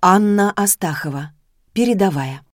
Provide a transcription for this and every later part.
Анна Астахова. Передовая.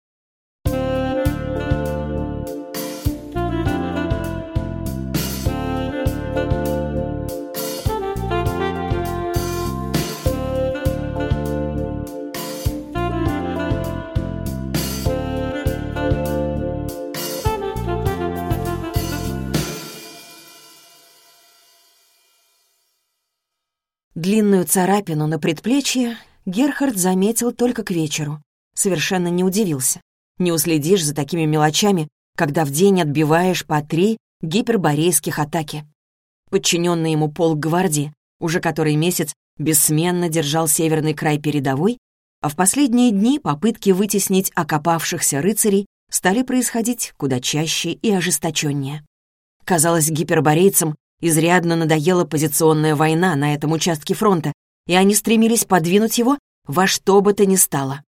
Длинную царапину на предплечье Герхард заметил только к вечеру. Совершенно не удивился. Не уследишь за такими мелочами, когда в день отбиваешь по три гиперборейских атаки. Подчиненный ему полк гвардии, уже который месяц бессменно держал северный край передовой, а в последние дни попытки вытеснить окопавшихся рыцарей стали происходить куда чаще и ожесточеннее. Казалось, гиперборейцам изрядно надоела позиционная война на этом участке фронта, и они стремились подвинуть его во что бы то ни стало.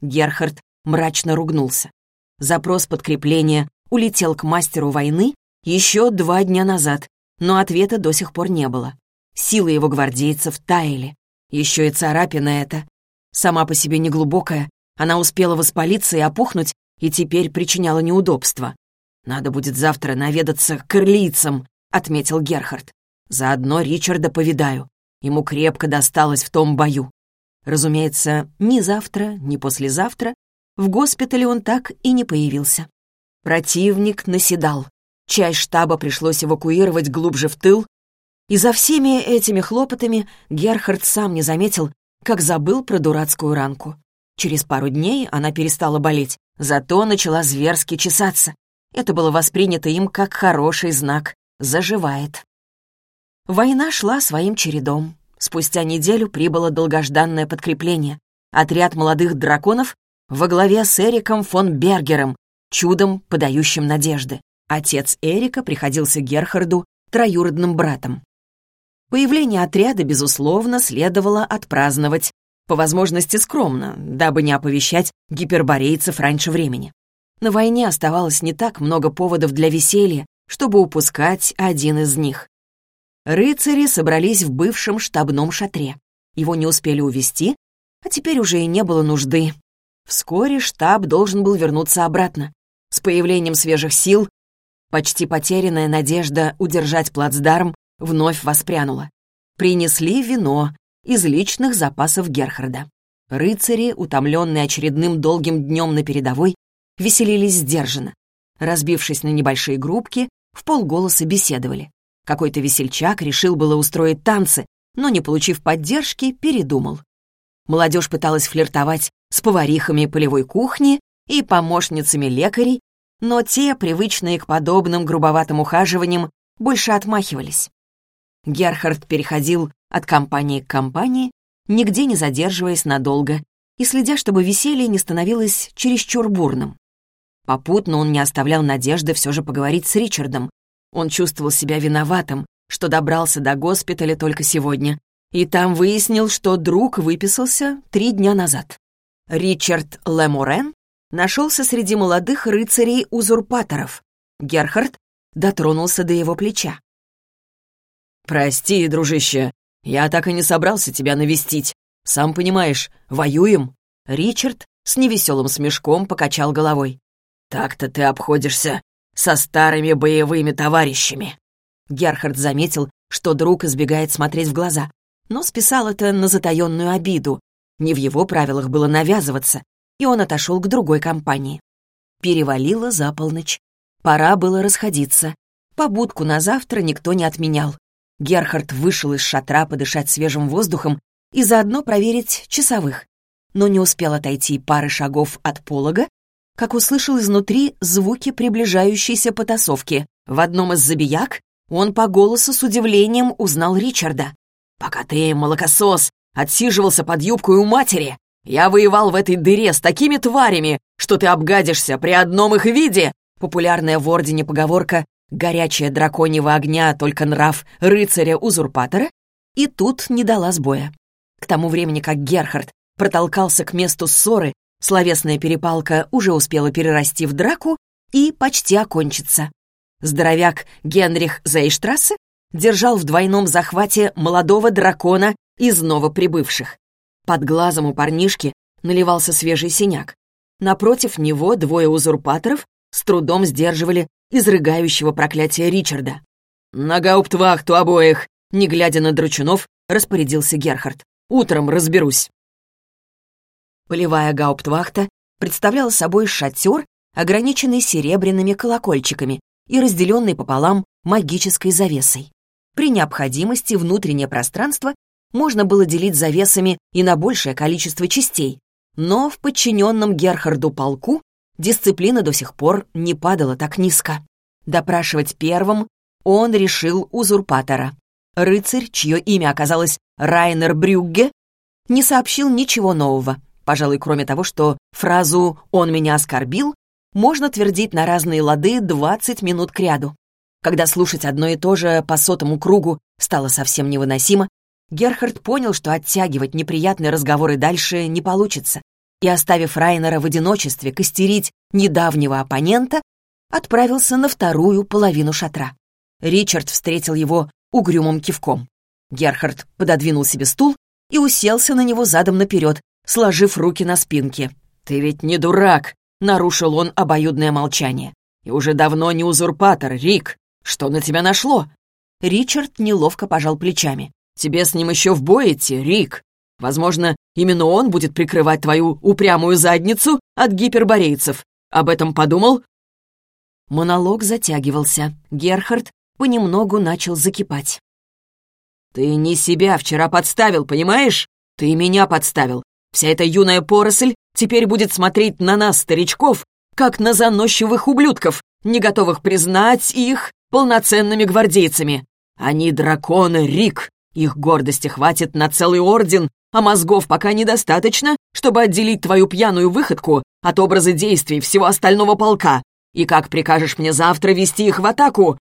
Герхард мрачно ругнулся. Запрос подкрепления улетел к мастеру войны еще два дня назад, но ответа до сих пор не было. Силы его гвардейцев таяли. Еще и царапина эта. Сама по себе неглубокая, она успела воспалиться и опухнуть, и теперь причиняла неудобства. «Надо будет завтра наведаться к ирлийцам», — отметил Герхард. «Заодно Ричарда повидаю. Ему крепко досталось в том бою. Разумеется, ни завтра, ни послезавтра в госпитале он так и не появился. Противник наседал. Часть штаба пришлось эвакуировать глубже в тыл, и за всеми этими хлопотами Герхард сам не заметил, как забыл про дурацкую ранку. Через пару дней она перестала болеть, зато начала зверски чесаться. Это было воспринято им как хороший знак. Заживает. Война шла своим чередом. Спустя неделю прибыло долгожданное подкрепление. Отряд молодых драконов во главе с Эриком фон Бергером, чудом подающим надежды. Отец Эрика приходился Герхарду троюродным братом. Появление отряда, безусловно, следовало отпраздновать, по возможности скромно, дабы не оповещать гиперборейцев раньше времени. На войне оставалось не так много поводов для веселья, чтобы упускать один из них. Рыцари собрались в бывшем штабном шатре. Его не успели увести, а теперь уже и не было нужды. Вскоре штаб должен был вернуться обратно. С появлением свежих сил почти потерянная надежда удержать плацдарм вновь воспрянула. Принесли вино из личных запасов Герхарда. Рыцари, утомленные очередным долгим днем на передовой, веселились сдержанно. Разбившись на небольшие группки, в полголоса беседовали. Какой-то весельчак решил было устроить танцы, но, не получив поддержки, передумал. Молодежь пыталась флиртовать с поварихами полевой кухни и помощницами лекарей, но те, привычные к подобным грубоватым ухаживаниям, больше отмахивались. Герхард переходил от компании к компании, нигде не задерживаясь надолго и следя, чтобы веселье не становилось чересчур бурным. Попутно он не оставлял надежды все же поговорить с Ричардом, он чувствовал себя виноватым, что добрался до госпиталя только сегодня, и там выяснил, что друг выписался три дня назад. Ричард Лемурен нашелся среди молодых рыцарей-узурпаторов. Герхард дотронулся до его плеча. «Прости, дружище, я так и не собрался тебя навестить. Сам понимаешь, воюем». Ричард с невеселым смешком покачал головой. «Так-то ты обходишься со старыми боевыми товарищами». Герхард заметил, что друг избегает смотреть в глаза, но списал это на затаенную обиду. Не в его правилах было навязываться, и он отошел к другой компании. Перевалило за полночь. Пора было расходиться. Побудку на завтра никто не отменял. Герхард вышел из шатра подышать свежим воздухом и заодно проверить часовых. Но не успел отойти пары шагов от полога, как услышал изнутри звуки приближающейся потасовки. В одном из забияк он по голосу с удивлением узнал Ричарда. «Пока ты, молокосос, отсиживался под юбкой у матери, я воевал в этой дыре с такими тварями, что ты обгадишься при одном их виде!» Популярная в Ордене поговорка «горячая драконьего огня, только нрав рыцаря-узурпатора» и тут не дала сбоя. К тому времени, как Герхард протолкался к месту ссоры, Словесная перепалка уже успела перерасти в драку и почти окончиться. Здоровяк Генрих Зейштрассе держал в двойном захвате молодого дракона из новоприбывших. Под глазом у парнишки наливался свежий синяк. Напротив него двое узурпаторов с трудом сдерживали изрыгающего проклятия Ричарда. «На гауптвахту обоих!» Не глядя на Драчунов, распорядился Герхард. «Утром разберусь». Полевая гауптвахта представляла собой шатер, ограниченный серебряными колокольчиками и разделенный пополам магической завесой. При необходимости внутреннее пространство можно было делить завесами и на большее количество частей, но в подчиненном Герхарду полку дисциплина до сих пор не падала так низко. Допрашивать первым он решил узурпатора. Рыцарь, чье имя оказалось Райнер Брюгге, не сообщил ничего нового, пожалуй, кроме того, что фразу «он меня оскорбил» можно твердить на разные лады 20 минут кряду. Когда слушать одно и то же по сотому кругу стало совсем невыносимо, Герхард понял, что оттягивать неприятные разговоры дальше не получится, и, оставив Райнера в одиночестве костерить недавнего оппонента, отправился на вторую половину шатра. Ричард встретил его угрюмым кивком. Герхард пододвинул себе стул и уселся на него задом наперед, сложив руки на спинке. «Ты ведь не дурак!» — нарушил он обоюдное молчание. «И уже давно не узурпатор, Рик. Что на тебя нашло?» Ричард неловко пожал плечами. «Тебе с ним еще в бой идти, Рик. Возможно, именно он будет прикрывать твою упрямую задницу от гиперборейцев. Об этом подумал?» Монолог затягивался. Герхард понемногу начал закипать. «Ты не себя вчера подставил, понимаешь? Ты меня подставил. Вся эта юная поросль теперь будет смотреть на нас, старичков, как на заносчивых ублюдков, не готовых признать их полноценными гвардейцами. Они драконы, Рик. Их гордости хватит на целый орден, а мозгов пока недостаточно, чтобы отделить твою пьяную выходку от образа действий всего остального полка. И как прикажешь мне завтра вести их в атаку?»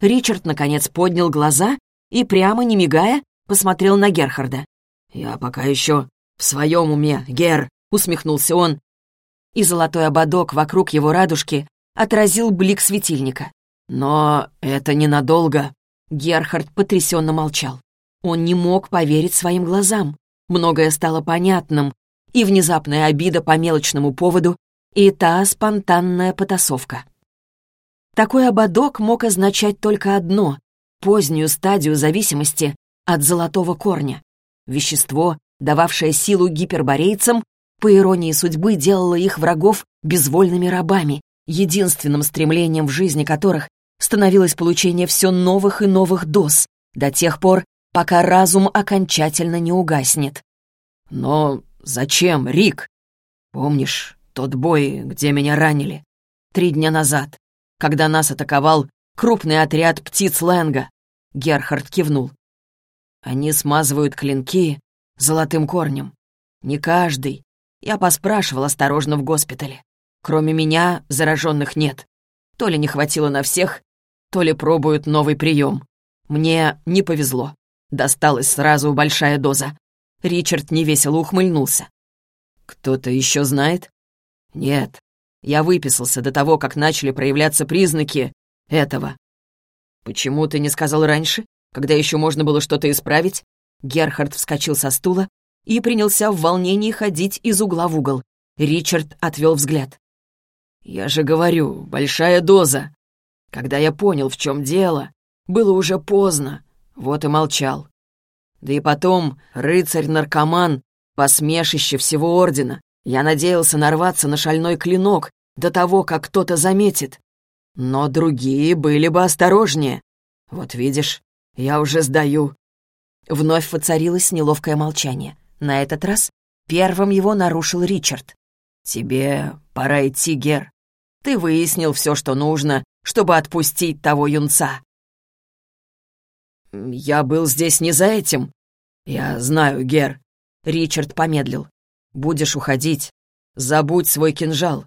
Ричард, наконец, поднял глаза и, прямо не мигая, посмотрел на Герхарда. «Я пока еще в своем уме, Гер», — усмехнулся он. И золотой ободок вокруг его радужки отразил блик светильника. «Но это ненадолго». Герхард потрясенно молчал. Он не мог поверить своим глазам. Многое стало понятным, и внезапная обида по мелочному поводу, и та спонтанная потасовка. Такой ободок мог означать только одно — позднюю стадию зависимости от золотого корня. Вещество, дававшее силу гиперборейцам, по иронии судьбы делало их врагов безвольными рабами, единственным стремлением в жизни которых становилось получение все новых и новых доз, до тех пор, пока разум окончательно не угаснет. «Но зачем, Рик? Помнишь тот бой, где меня ранили? Три дня назад, когда нас атаковал крупный отряд птиц Лэнга?» Герхард кивнул. «Они смазывают клинки золотым корнем. Не каждый. Я поспрашивал осторожно в госпитале. Кроме меня зараженных нет. То ли не хватило на всех, то ли пробуют новый прием. Мне не повезло. Досталась сразу большая доза. Ричард невесело ухмыльнулся. «Кто-то еще знает?» «Нет. Я выписался до того, как начали проявляться признаки этого». «Почему ты не сказал раньше, когда еще можно было что-то исправить?» Герхард вскочил со стула и принялся в волнении ходить из угла в угол. Ричард отвел взгляд. «Я же говорю, большая доза. Когда я понял, в чем дело, было уже поздно, вот и молчал. Да и потом, рыцарь-наркоман, посмешище всего ордена. Я надеялся нарваться на шальной клинок до того, как кто-то заметит. Но другие были бы осторожнее. Вот видишь, я уже сдаю». Вновь воцарилось неловкое молчание. На этот раз первым его нарушил Ричард. «Тебе пора идти, Гер. Ты выяснил все, что нужно, чтобы отпустить того юнца». «Я был здесь не за этим». «Я знаю, Гер». Ричард помедлил. «Будешь уходить. Забудь свой кинжал.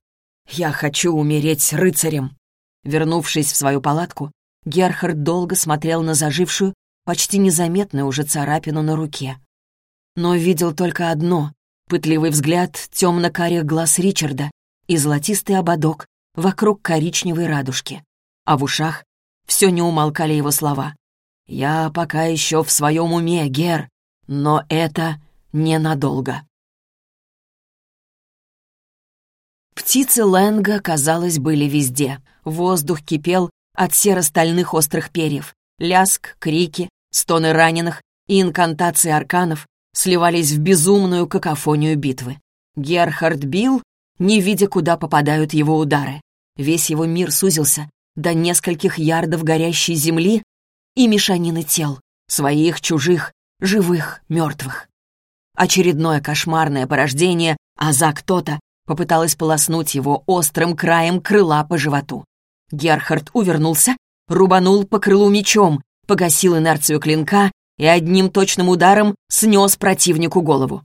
Я хочу умереть рыцарем». Вернувшись в свою палатку, Герхард долго смотрел на зажившую, почти незаметную уже царапину на руке. Но видел только одно — пытливый взгляд темно-карих глаз Ричарда и золотистый ободок вокруг коричневой радужки. А в ушах все не умолкали его слова. «Я пока еще в своем уме, Гер, но это ненадолго». Птицы Лэнга, казалось, были везде. Воздух кипел от серо-стальных острых перьев. Ляск, крики, стоны раненых и инкантации арканов сливались в безумную какофонию битвы. Герхард бил, не видя, куда попадают его удары. Весь его мир сузился до нескольких ярдов горящей земли и мешанины тел, своих, чужих, живых, мертвых. Очередное кошмарное порождение, а за кто-то попыталась полоснуть его острым краем крыла по животу. Герхард увернулся, рубанул по крылу мечом, погасил инерцию клинка и одним точным ударом снес противнику голову.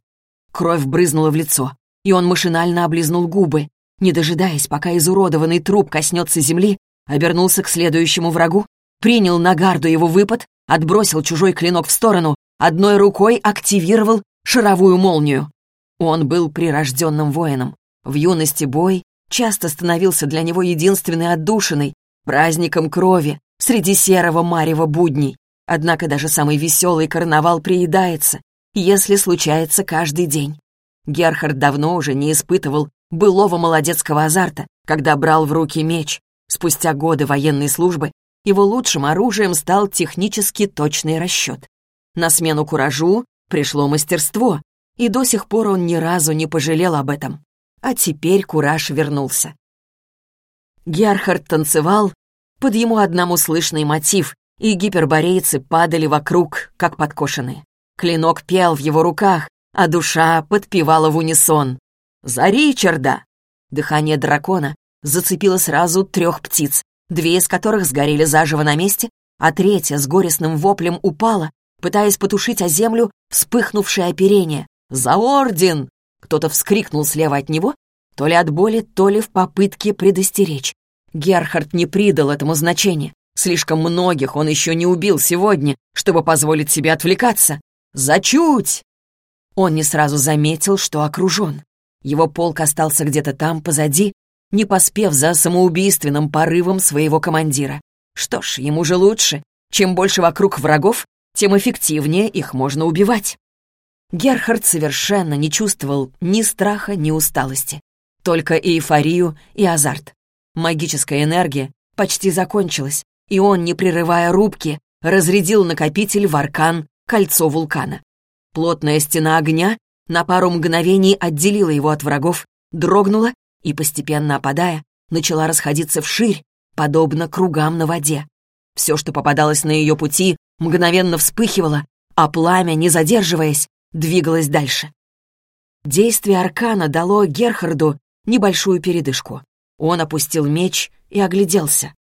Кровь брызнула в лицо, и он машинально облизнул губы, не дожидаясь, пока изуродованный труп коснется земли, обернулся к следующему врагу, принял на гарду его выпад, отбросил чужой клинок в сторону, одной рукой активировал шаровую молнию. Он был прирожденным воином. В юности бой часто становился для него единственной отдушиной, праздником крови среди серого марева будней. Однако даже самый веселый карнавал приедается, если случается каждый день. Герхард давно уже не испытывал былого молодецкого азарта, когда брал в руки меч. Спустя годы военной службы его лучшим оружием стал технически точный расчет. На смену куражу пришло мастерство, и до сих пор он ни разу не пожалел об этом. А теперь кураж вернулся. Герхард танцевал под ему одному слышный мотив, и гиперборейцы падали вокруг, как подкошенные. Клинок пел в его руках, а душа подпевала в унисон. «За Ричарда!» Дыхание дракона зацепило сразу трех птиц, две из которых сгорели заживо на месте, а третья с горестным воплем упала, пытаясь потушить о землю вспыхнувшее оперение. «За орден!» Кто-то вскрикнул слева от него, то ли от боли, то ли в попытке предостеречь. Герхард не придал этому значения. Слишком многих он еще не убил сегодня, чтобы позволить себе отвлекаться. «Зачуть!» Он не сразу заметил, что окружен. Его полк остался где-то там, позади, не поспев за самоубийственным порывом своего командира. Что ж, ему же лучше. Чем больше вокруг врагов, тем эффективнее их можно убивать. Герхард совершенно не чувствовал ни страха, ни усталости. Только эйфорию и азарт. Магическая энергия почти закончилась, и он, не прерывая рубки, разрядил накопитель в аркан кольцо вулкана. Плотная стена огня на пару мгновений отделила его от врагов, дрогнула и, постепенно опадая, начала расходиться вширь, подобно кругам на воде. Все, что попадалось на ее пути, мгновенно вспыхивало, а пламя, не задерживаясь, двигалось дальше. Действие аркана дало Герхарду небольшую передышку. Он опустил меч и огляделся.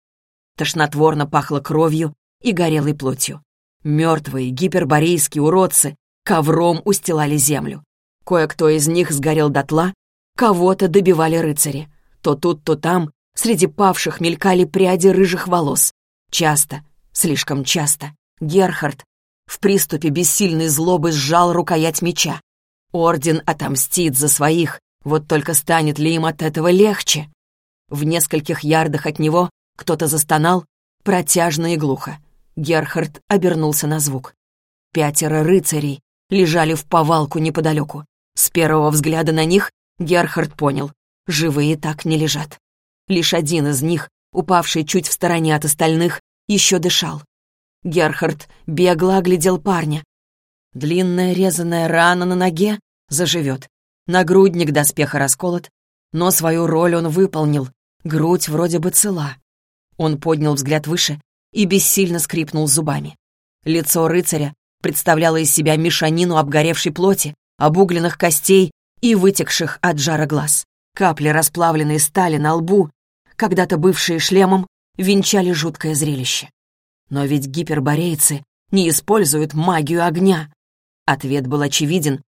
Тошнотворно пахло кровью и горелой плотью. Мертвые гиперборейские уродцы ковром устилали землю. Кое-кто из них сгорел дотла, кого-то добивали рыцари. То тут, то там среди павших мелькали пряди рыжих волос. Часто, слишком часто, Герхард в приступе бессильной злобы сжал рукоять меча. Орден отомстит за своих, вот только станет ли им от этого легче? В нескольких ярдах от него кто-то застонал, протяжно и глухо. Герхард обернулся на звук. Пятеро рыцарей лежали в повалку неподалеку. С первого взгляда на них Герхард понял, живые так не лежат. Лишь один из них, упавший чуть в стороне от остальных, еще дышал. Герхард бегло оглядел парня. Длинная резаная рана на ноге заживет. Нагрудник доспеха расколот, но свою роль он выполнил. Грудь вроде бы цела. Он поднял взгляд выше и бессильно скрипнул зубами. Лицо рыцаря представляло из себя мешанину обгоревшей плоти, обугленных костей и вытекших от жара глаз. Капли расплавленной стали на лбу, когда-то бывшие шлемом, венчали жуткое зрелище. Но ведь гиперборейцы не используют магию огня. Ответ был очевиден,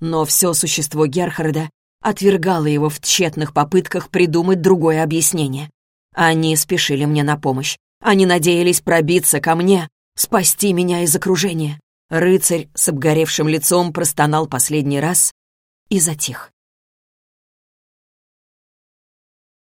но все существо Герхарда отвергало его в тщетных попытках придумать другое объяснение. Они спешили мне на помощь. Они надеялись пробиться ко мне, спасти меня из окружения. Рыцарь с обгоревшим лицом простонал последний раз и затих.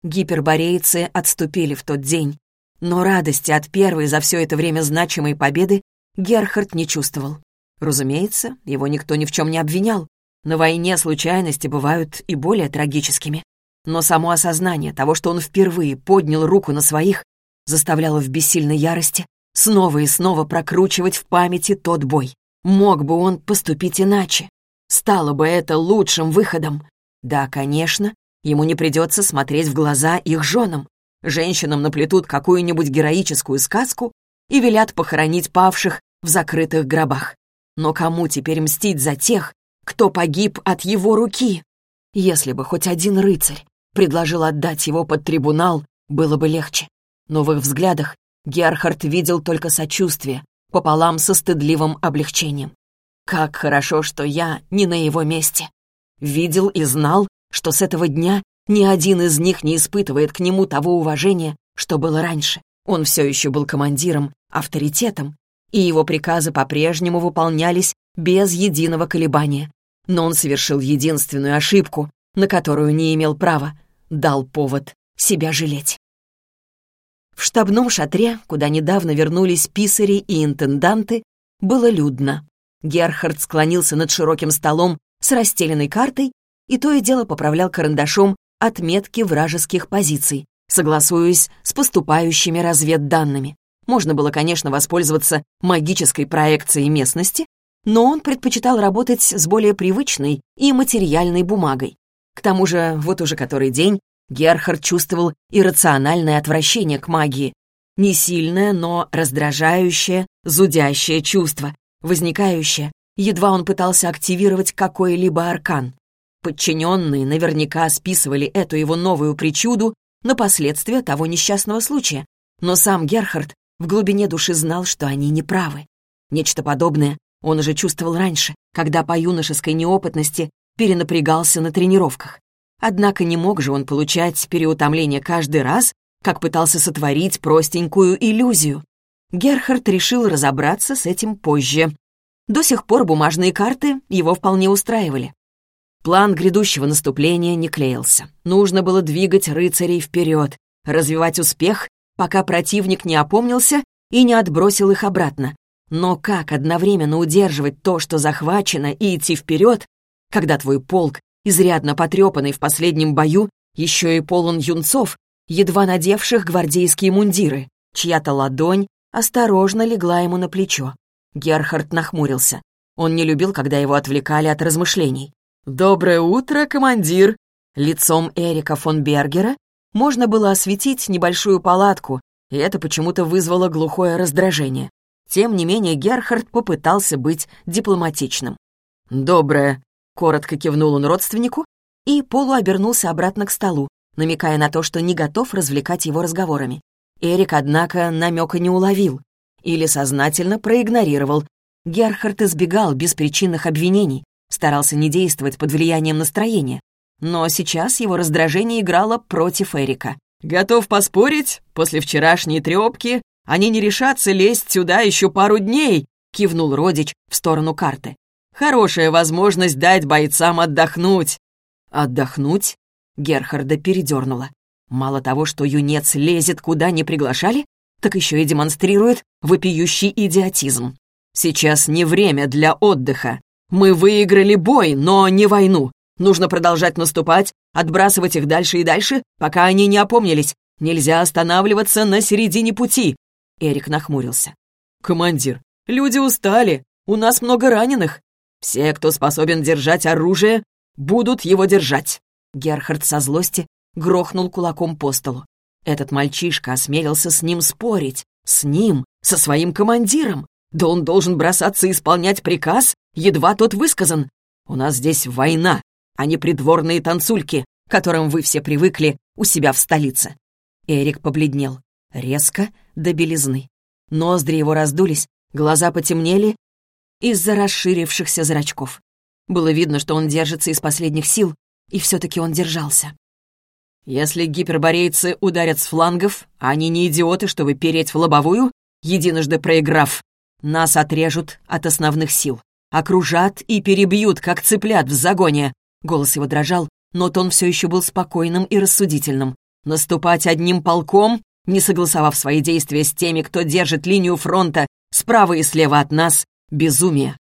Гиперборейцы отступили в тот день, но радости от первой за все это время значимой победы Герхард не чувствовал. Разумеется, его никто ни в чем не обвинял. На войне случайности бывают и более трагическими. Но само осознание того, что он впервые поднял руку на своих, заставляло в бессильной ярости снова и снова прокручивать в памяти тот бой. Мог бы он поступить иначе? Стало бы это лучшим выходом? Да, конечно, ему не придется смотреть в глаза их женам. Женщинам наплетут какую-нибудь героическую сказку и велят похоронить павших в закрытых гробах. Но кому теперь мстить за тех, кто погиб от его руки? Если бы хоть один рыцарь предложил отдать его под трибунал, было бы легче. Но в их взглядах Герхард видел только сочувствие, пополам со стыдливым облегчением. Как хорошо, что я не на его месте. Видел и знал, что с этого дня ни один из них не испытывает к нему того уважения, что было раньше. Он все еще был командиром, авторитетом, и его приказы по-прежнему выполнялись без единого колебания. Но он совершил единственную ошибку, на которую не имел права, дал повод себя жалеть. В штабном шатре, куда недавно вернулись писари и интенданты, было людно. Герхард склонился над широким столом с расстеленной картой и то и дело поправлял карандашом отметки вражеских позиций, согласуясь с поступающими разведданными. Можно было, конечно, воспользоваться магической проекцией местности, но он предпочитал работать с более привычной и материальной бумагой. К тому же, вот уже который день Герхард чувствовал иррациональное отвращение к магии. Не сильное, но раздражающее, зудящее чувство, возникающее, едва он пытался активировать какой-либо аркан. Подчиненные наверняка списывали эту его новую причуду на последствия того несчастного случая, но сам Герхард в глубине души знал, что они неправы. Нечто подобное он уже чувствовал раньше, когда по юношеской неопытности перенапрягался на тренировках. Однако не мог же он получать переутомление каждый раз, как пытался сотворить простенькую иллюзию. Герхард решил разобраться с этим позже. До сих пор бумажные карты его вполне устраивали. План грядущего наступления не клеился. Нужно было двигать рыцарей вперед, развивать успех, пока противник не опомнился и не отбросил их обратно. Но как одновременно удерживать то, что захвачено, и идти вперед, когда твой полк изрядно потрепанный в последнем бою, еще и полон юнцов, едва надевших гвардейские мундиры. Чья-то ладонь осторожно легла ему на плечо. Герхард нахмурился. Он не любил, когда его отвлекали от размышлений. «Доброе утро, командир!» Лицом Эрика фон Бергера можно было осветить небольшую палатку, и это почему-то вызвало глухое раздражение. Тем не менее Герхард попытался быть дипломатичным. «Доброе», Коротко кивнул он родственнику и полуобернулся обратно к столу, намекая на то, что не готов развлекать его разговорами. Эрик, однако, намека не уловил или сознательно проигнорировал. Герхард избегал беспричинных обвинений, старался не действовать под влиянием настроения. Но сейчас его раздражение играло против Эрика. «Готов поспорить, после вчерашней трёпки они не решатся лезть сюда еще пару дней», кивнул родич в сторону карты. Хорошая возможность дать бойцам отдохнуть». «Отдохнуть?» Герхарда передернула. Мало того, что юнец лезет куда не приглашали, так еще и демонстрирует вопиющий идиотизм. Сейчас не время для отдыха. Мы выиграли бой, но не войну. Нужно продолжать наступать, отбрасывать их дальше и дальше, пока они не опомнились. Нельзя останавливаться на середине пути. Эрик нахмурился. «Командир, люди устали. У нас много раненых. Все, кто способен держать оружие, будут его держать. Герхард со злости грохнул кулаком по столу. Этот мальчишка осмелился с ним спорить. С ним, со своим командиром. Да он должен бросаться исполнять приказ, едва тот высказан. У нас здесь война, а не придворные танцульки, к которым вы все привыкли у себя в столице. Эрик побледнел. Резко, до белизны. Ноздри его раздулись, глаза потемнели, из-за расширившихся зрачков. Было видно, что он держится из последних сил, и все-таки он держался. Если гиперборейцы ударят с флангов, они не идиоты, чтобы переть в лобовую, единожды проиграв. Нас отрежут от основных сил, окружат и перебьют, как цыплят в загоне. Голос его дрожал, но тон все еще был спокойным и рассудительным. Наступать одним полком, не согласовав свои действия с теми, кто держит линию фронта справа и слева от нас, Безумие.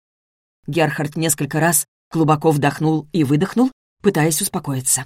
Герхард несколько раз глубоко вдохнул и выдохнул, пытаясь успокоиться.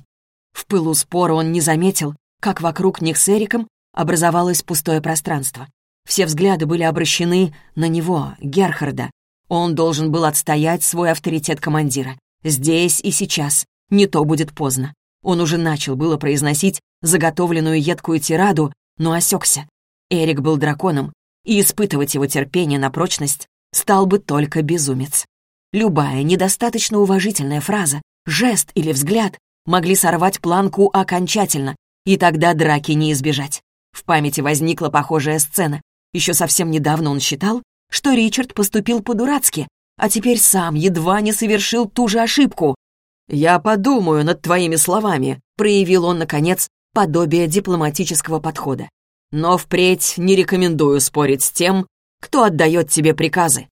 В пылу спора он не заметил, как вокруг них с Эриком образовалось пустое пространство. Все взгляды были обращены на него, Герхарда. Он должен был отстоять свой авторитет командира. Здесь и сейчас. Не то будет поздно. Он уже начал было произносить заготовленную едкую тираду, но осекся. Эрик был драконом, и испытывать его терпение на прочность стал бы только безумец. Любая недостаточно уважительная фраза, жест или взгляд могли сорвать планку окончательно, и тогда драки не избежать. В памяти возникла похожая сцена. Еще совсем недавно он считал, что Ричард поступил по-дурацки, а теперь сам едва не совершил ту же ошибку. «Я подумаю над твоими словами», — проявил он, наконец, подобие дипломатического подхода. «Но впредь не рекомендую спорить с тем, кто отдает тебе приказы».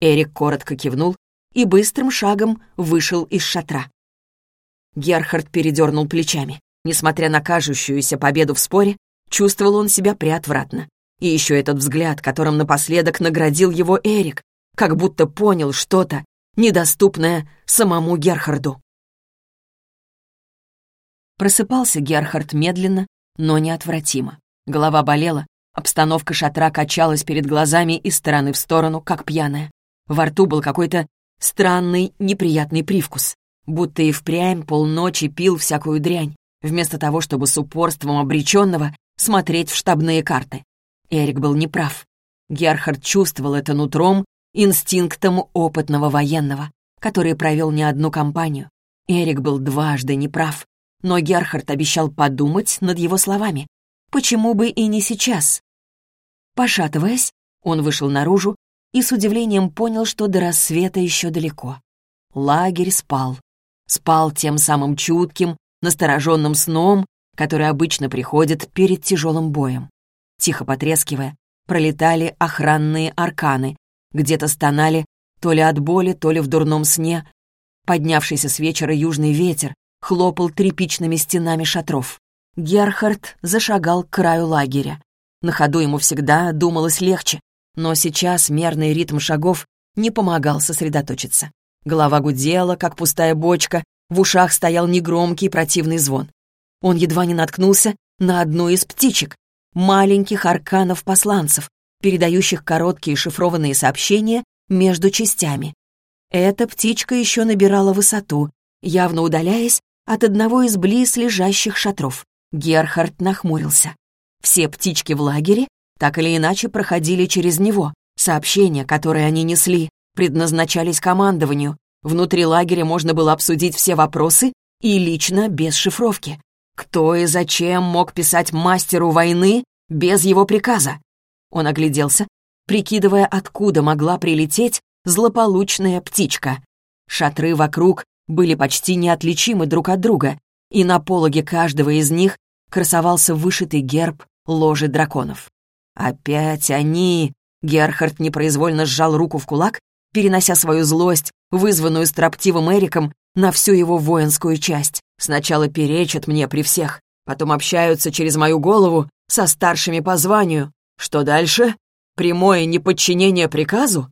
Эрик коротко кивнул и быстрым шагом вышел из шатра. Герхард передернул плечами. Несмотря на кажущуюся победу в споре, чувствовал он себя приотвратно. И еще этот взгляд, которым напоследок наградил его Эрик, как будто понял что-то, недоступное самому Герхарду. Просыпался Герхард медленно, но неотвратимо. Голова болела, обстановка шатра качалась перед глазами из стороны в сторону, как пьяная. Во рту был какой-то странный, неприятный привкус, будто и впрямь полночи пил всякую дрянь, вместо того, чтобы с упорством обреченного смотреть в штабные карты. Эрик был неправ. Герхард чувствовал это нутром, инстинктом опытного военного, который провел не одну кампанию. Эрик был дважды неправ, но Герхард обещал подумать над его словами. Почему бы и не сейчас? Пошатываясь, он вышел наружу и с удивлением понял, что до рассвета еще далеко. Лагерь спал. Спал тем самым чутким, настороженным сном, который обычно приходит перед тяжелым боем. Тихо потрескивая, пролетали охранные арканы, где-то стонали то ли от боли, то ли в дурном сне. Поднявшийся с вечера южный ветер хлопал тряпичными стенами шатров. Герхард зашагал к краю лагеря. На ходу ему всегда думалось легче, но сейчас мерный ритм шагов не помогал сосредоточиться. Голова гудела, как пустая бочка, в ушах стоял негромкий противный звон. Он едва не наткнулся на одну из птичек, маленьких арканов-посланцев, передающих короткие шифрованные сообщения между частями. Эта птичка еще набирала высоту, явно удаляясь от одного из близ лежащих шатров. Герхард нахмурился. Все птички в лагере так или иначе проходили через него. Сообщения, которые они несли, предназначались командованию. Внутри лагеря можно было обсудить все вопросы и лично без шифровки. Кто и зачем мог писать мастеру войны без его приказа? Он огляделся, прикидывая, откуда могла прилететь злополучная птичка. Шатры вокруг были почти неотличимы друг от друга, и на пологе каждого из них красовался вышитый герб ложи драконов. «Опять они!» Герхард непроизвольно сжал руку в кулак, перенося свою злость, вызванную строптивым Эриком, на всю его воинскую часть. Сначала перечат мне при всех, потом общаются через мою голову со старшими по званию. Что дальше? Прямое неподчинение приказу?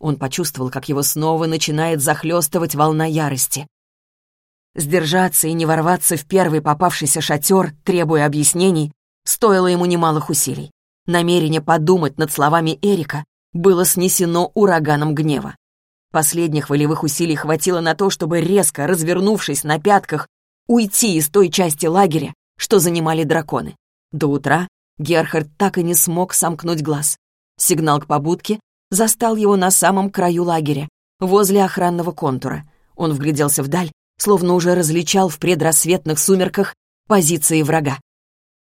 Он почувствовал, как его снова начинает захлестывать волна ярости. Сдержаться и не ворваться в первый попавшийся шатер, требуя объяснений, стоило ему немалых усилий. Намерение подумать над словами Эрика было снесено ураганом гнева. Последних волевых усилий хватило на то, чтобы, резко развернувшись на пятках, уйти из той части лагеря, что занимали драконы. До утра Герхард так и не смог сомкнуть глаз. Сигнал к побудке застал его на самом краю лагеря, возле охранного контура. Он вгляделся вдаль, словно уже различал в предрассветных сумерках позиции врага.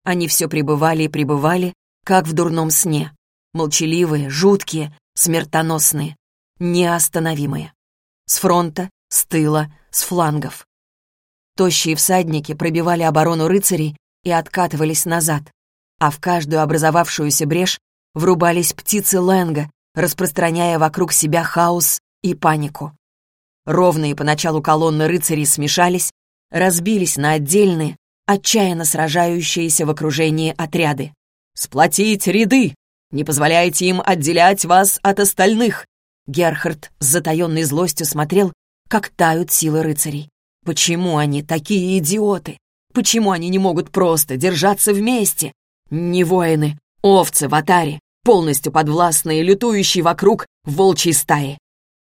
Они все пребывали и пребывали, как в дурном сне. Молчаливые, жуткие, смертоносные, неостановимые. С фронта, с тыла, с флангов. Тощие всадники пробивали оборону рыцарей и откатывались назад, а в каждую образовавшуюся брешь врубались птицы Лэнга, распространяя вокруг себя хаос и панику. Ровные поначалу колонны рыцарей смешались, разбились на отдельные, отчаянно сражающиеся в окружении отряды. «Сплотить ряды! Не позволяйте им отделять вас от остальных!» Герхард с затаенной злостью смотрел, как тают силы рыцарей. Почему они такие идиоты? Почему они не могут просто держаться вместе? Не воины, овцы в атаре, полностью подвластные, лютующие вокруг волчьей стаи.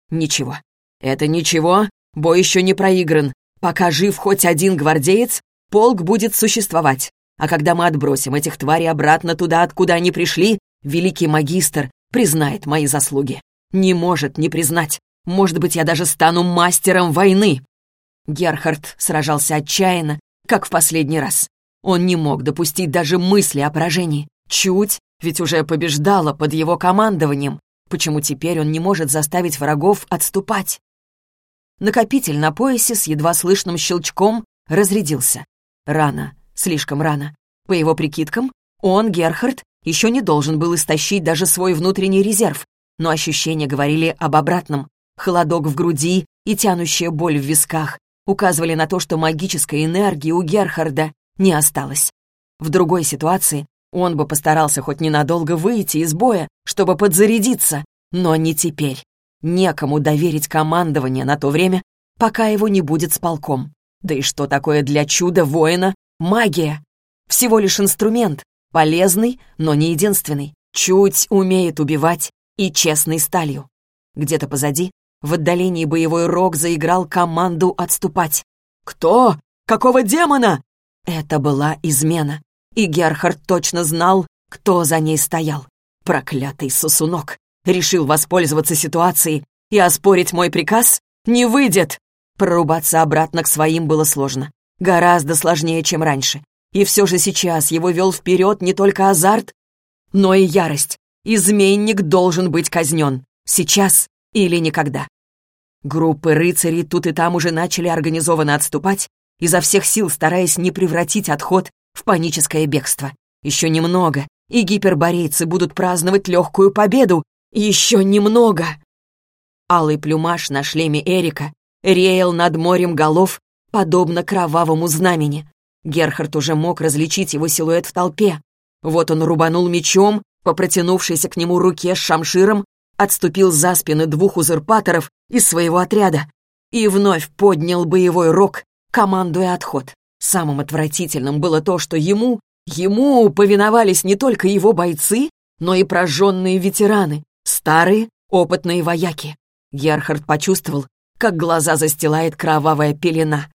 Ничего. Это ничего, бой еще не проигран. Пока жив хоть один гвардеец, полк будет существовать. А когда мы отбросим этих тварей обратно туда, откуда они пришли, великий магистр признает мои заслуги. Не может не признать. Может быть, я даже стану мастером войны. Герхард сражался отчаянно, как в последний раз. Он не мог допустить даже мысли о поражении. Чуть, ведь уже побеждала под его командованием. Почему теперь он не может заставить врагов отступать? Накопитель на поясе с едва слышным щелчком разрядился. Рано, слишком рано. По его прикидкам, он, Герхард, еще не должен был истощить даже свой внутренний резерв, но ощущения говорили об обратном. Холодок в груди и тянущая боль в висках указывали на то, что магической энергии у Герхарда не осталось. В другой ситуации он бы постарался хоть ненадолго выйти из боя, чтобы подзарядиться, но не теперь. Некому доверить командование на то время, пока его не будет с полком. Да и что такое для чуда воина магия? Всего лишь инструмент, полезный, но не единственный. Чуть умеет убивать и честной сталью. Где-то позади, в отдалении боевой рог заиграл команду отступать. «Кто? Какого демона?» Это была измена, и Герхард точно знал, кто за ней стоял. Проклятый сосунок. Решил воспользоваться ситуацией и оспорить мой приказ? Не выйдет! Прорубаться обратно к своим было сложно. Гораздо сложнее, чем раньше. И все же сейчас его вел вперед не только азарт, но и ярость. Изменник должен быть казнен. Сейчас или никогда. Группы рыцарей тут и там уже начали организованно отступать, изо всех сил стараясь не превратить отход в паническое бегство. Еще немного, и гиперборейцы будут праздновать легкую победу. Еще немного. Алый плюмаж на шлеме Эрика реял над морем голов, подобно кровавому знамени. Герхард уже мог различить его силуэт в толпе. Вот он рубанул мечом по протянувшейся к нему руке с шамширом, отступил за спины двух узурпаторов из своего отряда и вновь поднял боевой рог, командуя отход. Самым отвратительным было то, что ему, ему повиновались не только его бойцы, но и прожженные ветераны, старые, опытные вояки. Герхард почувствовал, как глаза застилает кровавая пелена.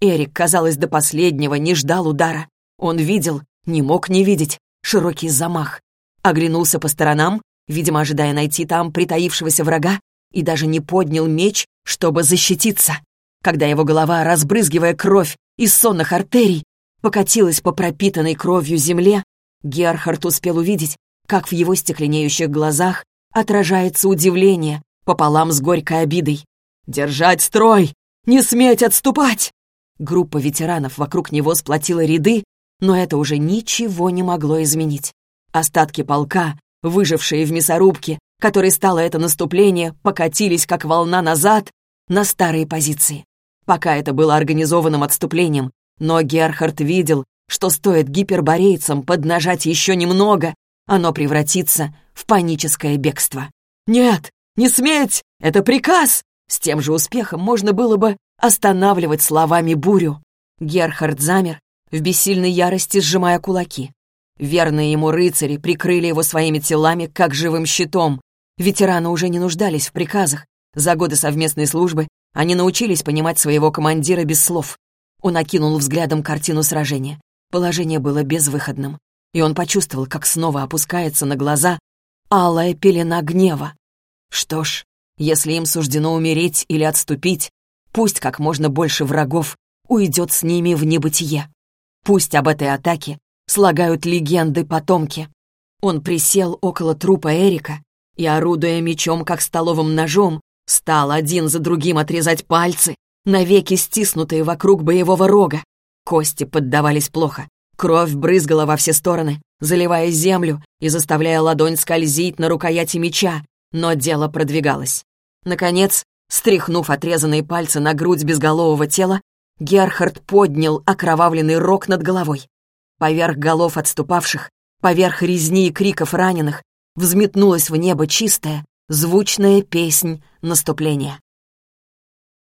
Эрик, казалось, до последнего не ждал удара. Он видел, не мог не видеть, широкий замах. Оглянулся по сторонам, видимо, ожидая найти там притаившегося врага, и даже не поднял меч, чтобы защититься. Когда его голова, разбрызгивая кровь из сонных артерий, покатилась по пропитанной кровью земле, Герхард успел увидеть, как в его стекленеющих глазах отражается удивление пополам с горькой обидой. «Держать строй! Не сметь отступать!» Группа ветеранов вокруг него сплотила ряды, но это уже ничего не могло изменить. Остатки полка, выжившие в мясорубке, которой стало это наступление, покатились как волна назад на старые позиции. Пока это было организованным отступлением, но Герхард видел, что стоит гиперборейцам поднажать еще немного, оно превратится в паническое бегство. «Нет, не сметь! Это приказ!» С тем же успехом можно было бы останавливать словами бурю. Герхард замер, в бессильной ярости сжимая кулаки. Верные ему рыцари прикрыли его своими телами, как живым щитом. Ветераны уже не нуждались в приказах. За годы совместной службы они научились понимать своего командира без слов. Он окинул взглядом картину сражения. Положение было безвыходным. И он почувствовал, как снова опускается на глаза алая пелена гнева. Что ж, если им суждено умереть или отступить, пусть как можно больше врагов уйдет с ними в небытие. Пусть об этой атаке слагают легенды потомки. Он присел около трупа Эрика и, орудуя мечом, как столовым ножом, стал один за другим отрезать пальцы, навеки стиснутые вокруг боевого рога. Кости поддавались плохо. Кровь брызгала во все стороны, заливая землю и заставляя ладонь скользить на рукояти меча, но дело продвигалось. Наконец, стряхнув отрезанные пальцы на грудь безголового тела, Герхард поднял окровавленный рог над головой. Поверх голов отступавших, поверх резни и криков раненых, взметнулась в небо чистая, звучная песнь наступления.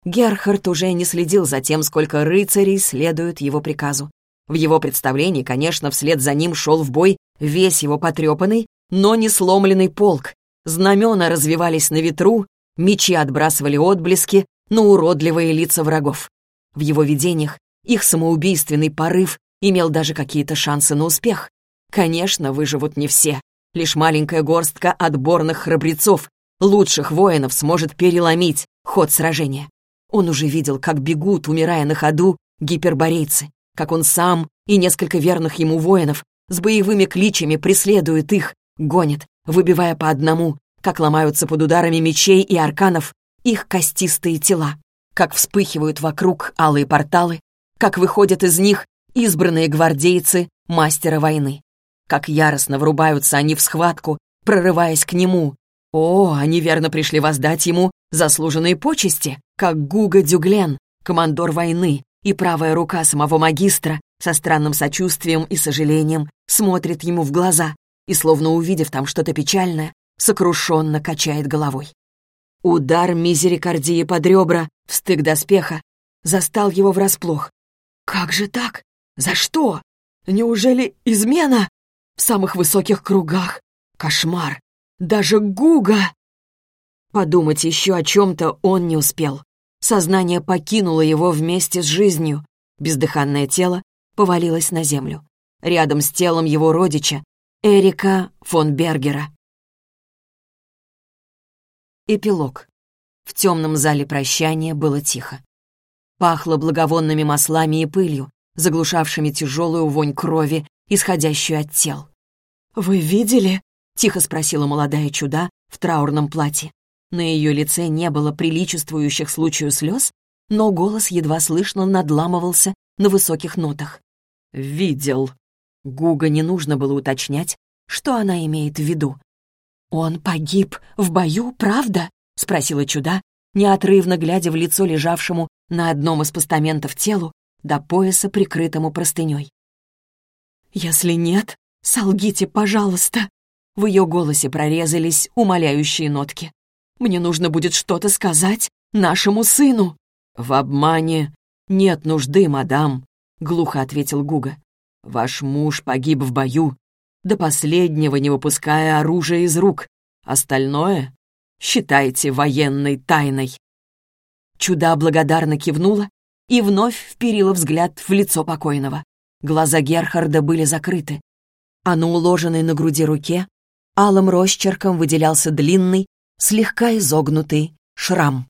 Герхард уже не следил за тем, сколько рыцарей следуют его приказу. В его представлении, конечно, вслед за ним шел в бой весь его потрепанный, но не сломленный полк. Знамена развивались на ветру, мечи отбрасывали отблески на уродливые лица врагов. В его видениях их самоубийственный порыв имел даже какие-то шансы на успех. Конечно, выживут не все. Лишь маленькая горстка отборных храбрецов, лучших воинов сможет переломить ход сражения. Он уже видел, как бегут, умирая на ходу, гиперборейцы, как он сам и несколько верных ему воинов с боевыми кличами преследуют их, гонят, выбивая по одному, как ломаются под ударами мечей и арканов их костистые тела, как вспыхивают вокруг алые порталы, как выходят из них избранные гвардейцы мастера войны, как яростно врубаются они в схватку, прорываясь к нему. О, они верно пришли воздать ему заслуженные почести, как Гуга Дюглен, командор войны и правая рука самого магистра, со странным сочувствием и сожалением смотрит ему в глаза и, словно увидев там что-то печальное, сокрушенно качает головой. Удар мизерикардии под ребра, в стык доспеха, застал его врасплох. «Как же так? За что? Неужели измена? В самых высоких кругах? Кошмар! Даже Гуга!» Подумать еще о чем-то он не успел. Сознание покинуло его вместе с жизнью. Бездыханное тело повалилась на землю. Рядом с телом его родича, Эрика фон Бергера. Эпилог. В темном зале прощания было тихо. Пахло благовонными маслами и пылью, заглушавшими тяжелую вонь крови, исходящую от тел. «Вы видели?» — тихо спросила молодая чуда в траурном платье. На ее лице не было приличествующих случаю слез, но голос едва слышно надламывался на высоких нотах. «Видел». Гуга не нужно было уточнять, что она имеет в виду. «Он погиб в бою, правда?» — спросила чуда, неотрывно глядя в лицо лежавшему на одном из постаментов телу до пояса, прикрытому простыней. «Если нет, солгите, пожалуйста!» В ее голосе прорезались умоляющие нотки. «Мне нужно будет что-то сказать нашему сыну!» «В обмане нет нужды, мадам!» — глухо ответил Гуга. «Ваш муж погиб в бою, до последнего не выпуская оружие из рук. Остальное считайте военной тайной». Чуда благодарно кивнула и вновь вперила взгляд в лицо покойного. Глаза Герхарда были закрыты, а на уложенной на груди руке алым росчерком выделялся длинный, слегка изогнутый шрам.